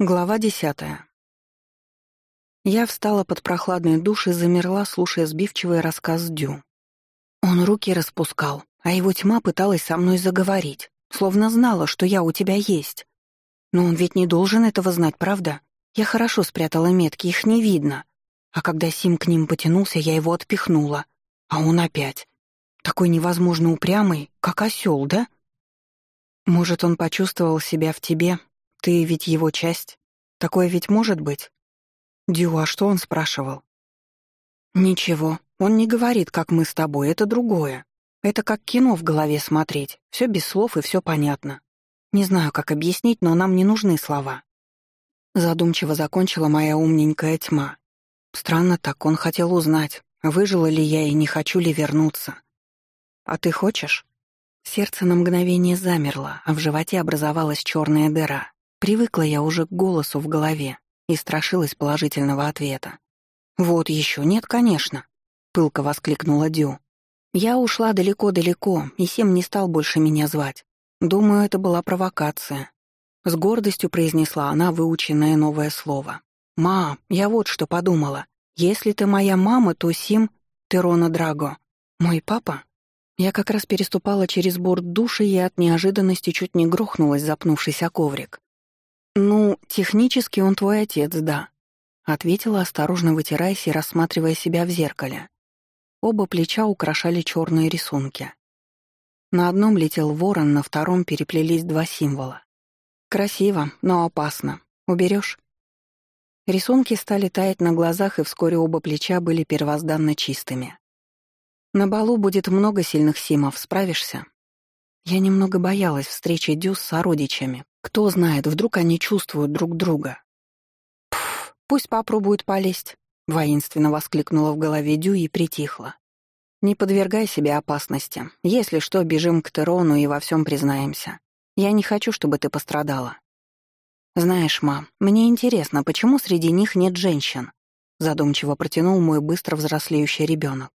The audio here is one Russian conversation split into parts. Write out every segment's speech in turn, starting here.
Глава десятая. Я встала под прохладный душ и замерла, слушая сбивчивый рассказ Дю. Он руки распускал, а его тьма пыталась со мной заговорить, словно знала, что я у тебя есть. Но он ведь не должен этого знать, правда? Я хорошо спрятала метки, их не видно. А когда Сим к ним потянулся, я его отпихнула. А он опять. Такой невозможно упрямый, как осел, да? Может, он почувствовал себя в тебе, ты ведь его часть. Такое ведь может быть? Дю, а что он спрашивал? Ничего, он не говорит, как мы с тобой, это другое. Это как кино в голове смотреть. Все без слов и все понятно. Не знаю, как объяснить, но нам не нужны слова. Задумчиво закончила моя умненькая тьма. Странно так, он хотел узнать, выжила ли я и не хочу ли вернуться. А ты хочешь? Сердце на мгновение замерло, а в животе образовалась черная дыра. Привыкла я уже к голосу в голове и страшилась положительного ответа. «Вот еще нет, конечно», — пылко воскликнула Дю. Я ушла далеко-далеко, и Сем не стал больше меня звать. Думаю, это была провокация. С гордостью произнесла она выученное новое слово. «Ма, я вот что подумала. Если ты моя мама, то Сим — ты Рона Драго. Мой папа?» Я как раз переступала через борт души и от неожиданности чуть не грохнулась, запнувшись о коврик. «Ну, технически он твой отец, да», — ответила, осторожно вытираясь и рассматривая себя в зеркале. Оба плеча украшали черные рисунки. На одном летел ворон, на втором переплелись два символа. «Красиво, но опасно. Уберешь? Рисунки стали таять на глазах, и вскоре оба плеча были первозданно чистыми. «На балу будет много сильных симов, справишься?» Я немного боялась встречи Дю с сородичами, кто знает, вдруг они чувствуют друг друга. «Пф, пусть попробуют полезть», — воинственно воскликнула в голове Дю и притихла. «Не подвергай себе опасности. Если что, бежим к Терону и во всем признаемся. Я не хочу, чтобы ты пострадала». «Знаешь, мам, мне интересно, почему среди них нет женщин?» Задумчиво протянул мой быстро взрослеющий ребенок.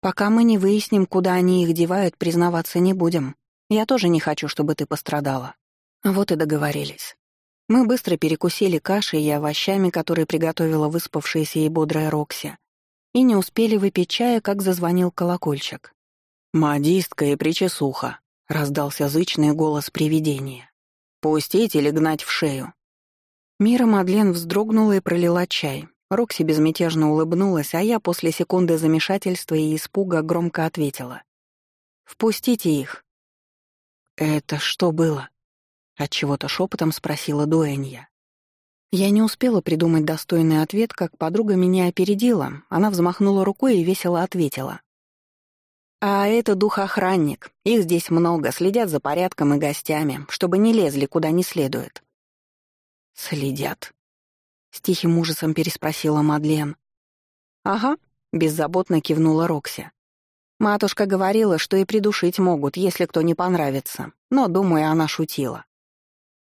«Пока мы не выясним, куда они их девают, признаваться не будем. Я тоже не хочу, чтобы ты пострадала. Вот и договорились. Мы быстро перекусили кашей и овощами, которые приготовила выспавшаяся и бодрая Рокси, и не успели выпить чая, как зазвонил колокольчик. «Модистка и причесуха», — раздался зычный голос привидения. «Пустить или гнать в шею?» Мира Мадлен вздрогнула и пролила чай. Рокси безмятежно улыбнулась, а я после секунды замешательства и испуга громко ответила. «Впустите их. «Это что было?» — отчего-то шепотом спросила Дуэнья. Я не успела придумать достойный ответ, как подруга меня опередила. Она взмахнула рукой и весело ответила. «А это духоохранник. Их здесь много, следят за порядком и гостями, чтобы не лезли куда не следует». «Следят?» — с тихим ужасом переспросила Мадлен. «Ага», — беззаботно кивнула Рокси. Матушка говорила, что и придушить могут, если кто не понравится, но, думаю, она шутила.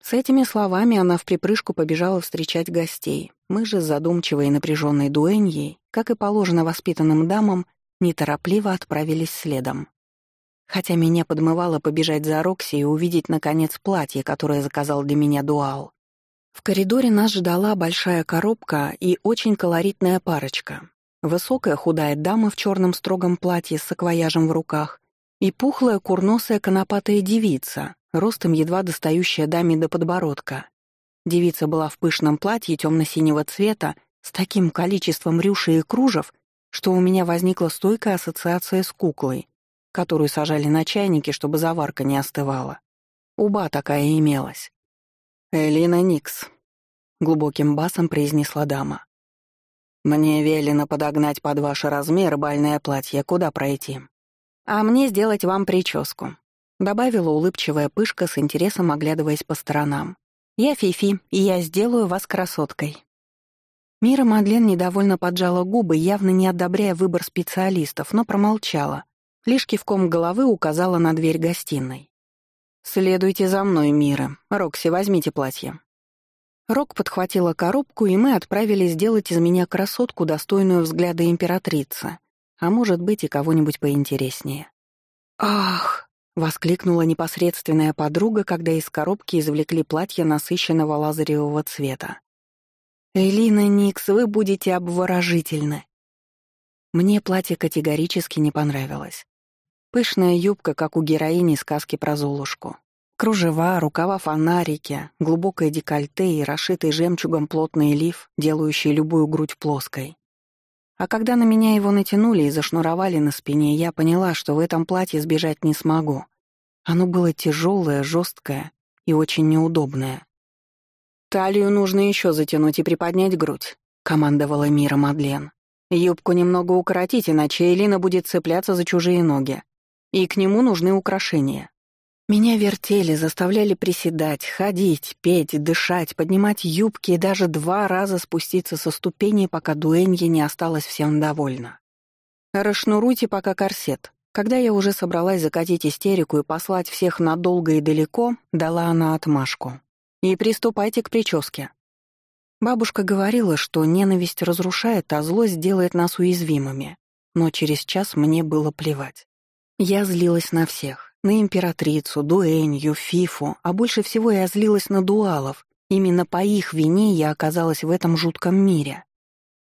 С этими словами она в припрыжку побежала встречать гостей. Мы же задумчивой и напряженной дуэньей, как и положено воспитанным дамам, неторопливо отправились следом. Хотя меня подмывало побежать за Рокси и увидеть, наконец, платье, которое заказал для меня Дуал. В коридоре нас ждала большая коробка и очень колоритная парочка. Высокая худая дама в черном строгом платье с саквояжем в руках и пухлая курносая конопатая девица, ростом едва достающая даме до подбородка. Девица была в пышном платье темно-синего цвета с таким количеством рюшей и кружев, что у меня возникла стойкая ассоциация с куклой, которую сажали на чайнике, чтобы заварка не остывала. Уба такая имелась. «Элина Никс», — глубоким басом произнесла дама. «Мне велено подогнать под ваш размер бальное платье. Куда пройти?» «А мне сделать вам прическу», — добавила улыбчивая пышка с интересом, оглядываясь по сторонам. «Я Фифи, и я сделаю вас красоткой». Мира Мадлен недовольно поджала губы, явно не одобряя выбор специалистов, но промолчала. Лишь кивком головы указала на дверь гостиной. «Следуйте за мной, Мира. Рокси, возьмите платье». Рок подхватила коробку, и мы отправились сделать из меня красотку, достойную взгляда императрицы, а может быть и кого-нибудь поинтереснее. «Ах!» — воскликнула непосредственная подруга, когда из коробки извлекли платье насыщенного лазаревого цвета. «Элина Никс, вы будете обворожительны!» Мне платье категорически не понравилось. Пышная юбка, как у героини сказки про Золушку. Кружева, рукава фонарики, глубокое декольте и расшитый жемчугом плотный лиф, делающий любую грудь плоской. А когда на меня его натянули и зашнуровали на спине, я поняла, что в этом платье сбежать не смогу. Оно было тяжелое, жесткое и очень неудобное. «Талию нужно еще затянуть и приподнять грудь», — командовала Мира Мадлен. Юбку немного укоротить, иначе Элина будет цепляться за чужие ноги. И к нему нужны украшения. Меня вертели, заставляли приседать, ходить, петь, дышать, поднимать юбки и даже два раза спуститься со ступеней, пока дуэнье не осталось всем довольна. «Расшнуруйте пока корсет». Когда я уже собралась закатить истерику и послать всех надолго и далеко, дала она отмашку. «И приступайте к прическе. Бабушка говорила, что ненависть разрушает, а злость делает нас уязвимыми. Но через час мне было плевать. Я злилась на всех. На императрицу, дуэнью, фифу, а больше всего я злилась на дуалов. Именно по их вине я оказалась в этом жутком мире.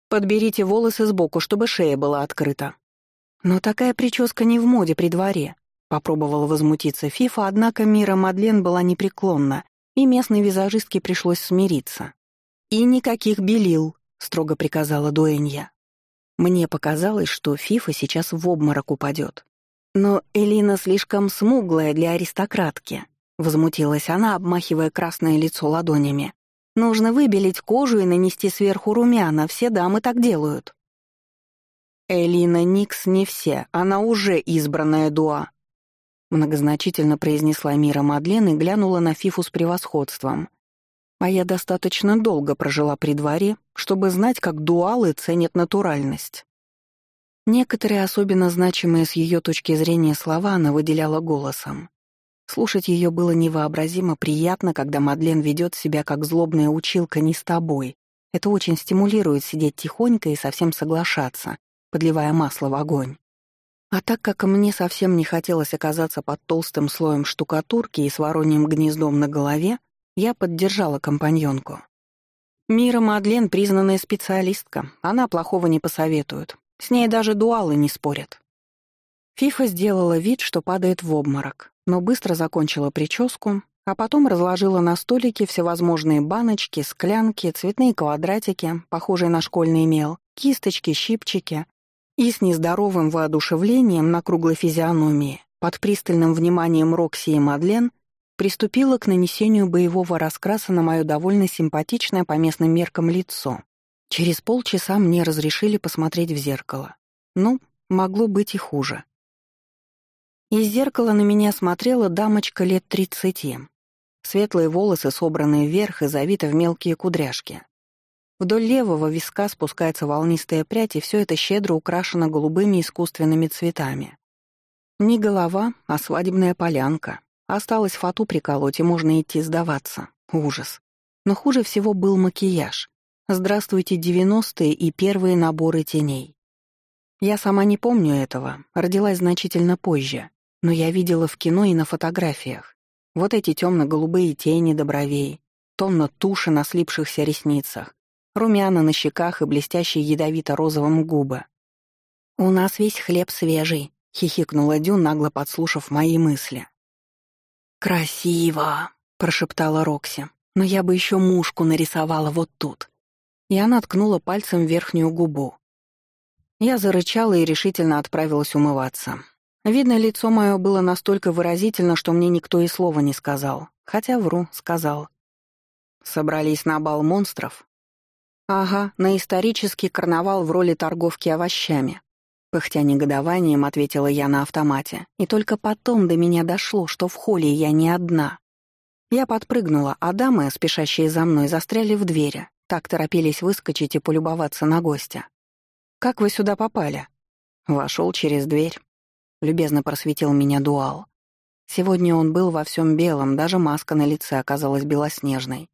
Подберите волосы сбоку, чтобы шея была открыта. Но такая прическа не в моде при дворе. Попробовала возмутиться Фифа, однако Мира Мадлен была непреклонна, и местной визажистке пришлось смириться. «И никаких белил», — строго приказала Дуэнья. Мне показалось, что Фифа сейчас в обморок упадет. «Но Элина слишком смуглая для аристократки», — возмутилась она, обмахивая красное лицо ладонями. «Нужно выбелить кожу и нанести сверху румяна, все дамы так делают». «Элина Никс не все, она уже избранная дуа», — многозначительно произнесла Мира Мадлен и глянула на Фифу с превосходством. А я достаточно долго прожила при дворе, чтобы знать, как дуалы ценят натуральность. Некоторые особенно значимые с ее точки зрения слова она выделяла голосом. Слушать ее было невообразимо приятно, когда Мадлен ведет себя как злобная училка не с тобой. Это очень стимулирует сидеть тихонько и совсем соглашаться, подливая масло в огонь. А так как мне совсем не хотелось оказаться под толстым слоем штукатурки и с вороньим гнездом на голове, я поддержала компаньонку. Мира Мадлен — признанная специалистка, она плохого не посоветует. С ней даже дуалы не спорят. Фифа сделала вид, что падает в обморок, но быстро закончила прическу, а потом разложила на столике всевозможные баночки, склянки, цветные квадратики, похожие на школьный мел, кисточки, щипчики, и с нездоровым воодушевлением на круглой физиономии, под пристальным вниманием Рокси и Мадлен, приступила к нанесению боевого раскраса на мое довольно симпатичное по местным меркам лицо. Через полчаса мне разрешили посмотреть в зеркало. Ну, могло быть и хуже. Из зеркала на меня смотрела дамочка лет тридцати. Светлые волосы собраны вверх и завиты в мелкие кудряшки. Вдоль левого виска спускается волнистая прядь, и все это щедро украшено голубыми искусственными цветами. Не голова, а свадебная полянка. Осталось фату приколоть, и можно идти сдаваться. Ужас. Но хуже всего был макияж. Здравствуйте, девяностые и первые наборы теней. Я сама не помню этого, родилась значительно позже, но я видела в кино и на фотографиях. Вот эти темно-голубые тени до бровей, тонна туши на слипшихся ресницах, румяна на щеках и блестящие ядовито-розовым губы. «У нас весь хлеб свежий», — хихикнула Дюн, нагло подслушав мои мысли. «Красиво!» — прошептала Рокси. «Но я бы еще мушку нарисовала вот тут». И она ткнула пальцем в верхнюю губу. Я зарычала и решительно отправилась умываться. Видно, лицо мое было настолько выразительно, что мне никто и слова не сказал. Хотя вру, сказал. Собрались на бал монстров? Ага, на исторический карнавал в роли торговки овощами. Пыхтя негодованием, ответила я на автомате, и только потом до меня дошло, что в холле я не одна. Я подпрыгнула, а дамы, спешащие за мной, застряли в двери, так торопились выскочить и полюбоваться на гостя. «Как вы сюда попали?» Вошел через дверь. Любезно просветил меня дуал. Сегодня он был во всем белом, даже маска на лице оказалась белоснежной.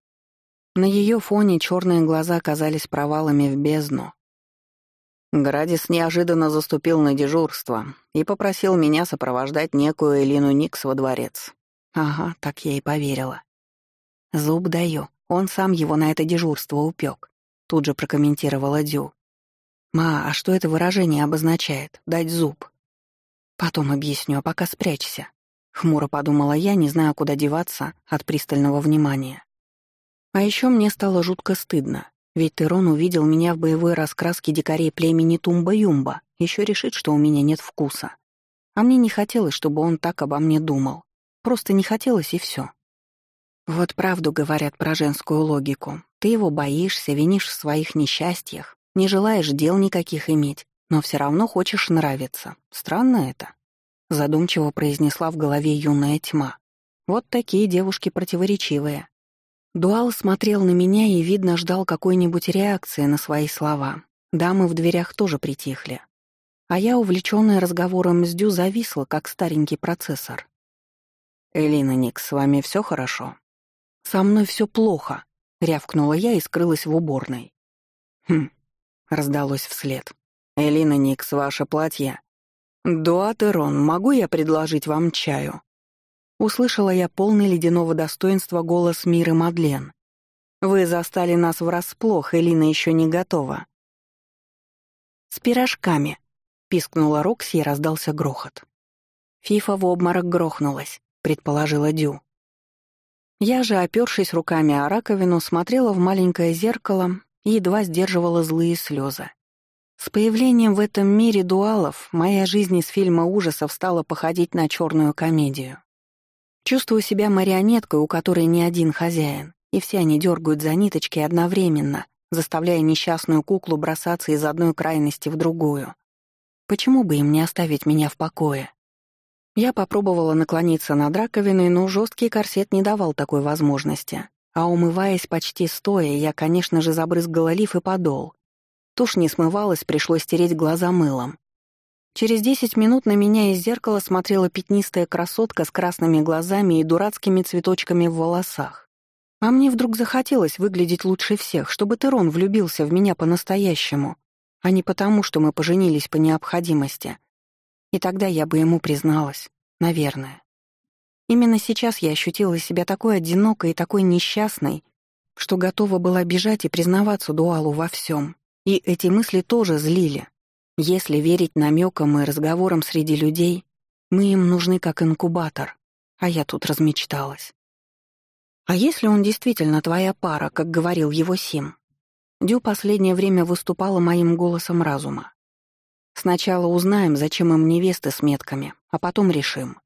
На ее фоне черные глаза казались провалами в бездну, Градис неожиданно заступил на дежурство и попросил меня сопровождать некую Элину Никс во дворец. Ага, так я и поверила. Зуб даю, он сам его на это дежурство упек. Тут же прокомментировала Дю. «Ма, а что это выражение обозначает? Дать зуб?» «Потом объясню, а пока спрячься», — хмуро подумала я, не зная, куда деваться от пристального внимания. А еще мне стало жутко стыдно. Ведь Терон увидел меня в боевой раскраске дикарей племени Тумба-Юмба, еще решит, что у меня нет вкуса. А мне не хотелось, чтобы он так обо мне думал. Просто не хотелось, и все. Вот правду говорят про женскую логику. Ты его боишься, винишь в своих несчастьях, не желаешь дел никаких иметь, но все равно хочешь нравиться. Странно это. Задумчиво произнесла в голове юная тьма. Вот такие девушки противоречивые. Дуал смотрел на меня и, видно, ждал какой-нибудь реакции на свои слова. Дамы в дверях тоже притихли. А я, увлечённая разговором с Дю, зависла, как старенький процессор. «Элина Ник, с вами всё хорошо?» «Со мной всё плохо», — рявкнула я и скрылась в уборной. «Хм», — раздалось вслед. «Элина Никс, ваше платье?» «Дуатерон, могу я предложить вам чаю?» Услышала я полный ледяного достоинства голос Миры Мадлен. «Вы застали нас врасплох, Элина еще не готова». «С пирожками», — пискнула Рокси и раздался грохот. Фифа в обморок грохнулась, предположила Дю. Я же, опёршись руками о раковину, смотрела в маленькое зеркало и едва сдерживала злые слезы. С появлением в этом мире дуалов моя жизнь из фильма ужасов стала походить на черную комедию. Чувствую себя марионеткой, у которой не один хозяин, и все они дергают за ниточки одновременно, заставляя несчастную куклу бросаться из одной крайности в другую. Почему бы им не оставить меня в покое? Я попробовала наклониться над раковиной, но жесткий корсет не давал такой возможности. А умываясь почти стоя, я, конечно же, забрызгала лиф и подол. Тушь не смывалась, пришлось стереть глаза мылом. Через десять минут на меня из зеркала смотрела пятнистая красотка с красными глазами и дурацкими цветочками в волосах. А мне вдруг захотелось выглядеть лучше всех, чтобы Терон влюбился в меня по-настоящему, а не потому, что мы поженились по необходимости. И тогда я бы ему призналась, наверное. Именно сейчас я ощутила себя такой одинокой и такой несчастной, что готова была бежать и признаваться Дуалу во всем. И эти мысли тоже злили, если верить намекам и разговорам среди людей, мы им нужны как инкубатор, а я тут размечталась. А если он действительно твоя пара, как говорил его Сим? Дю последнее время выступала моим голосом разума. Сначала узнаем, зачем им невесты с метками, а потом решим.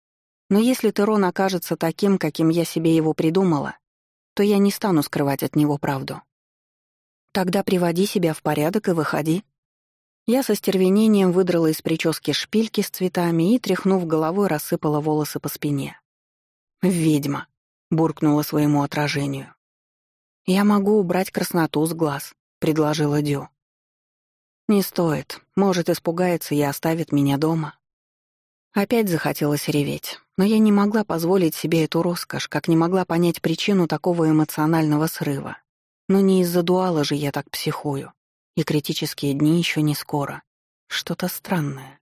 Но если Терон окажется таким, каким я себе его придумала, то я не стану скрывать от него правду. Тогда приводи себя в порядок и выходи, я со стервенением выдрала из прически шпильки с цветами и, тряхнув головой, рассыпала волосы по спине. «Ведьма», — буркнула своему отражению. «Я могу убрать красноту с глаз», — предложила Дю. «Не стоит. Может, испугается и оставит меня дома». Опять захотелось реветь, но я не могла позволить себе эту роскошь, как не могла понять причину такого эмоционального срыва. Но не из-за дуала же я так психую и критические дни еще не скоро. Что-то странное.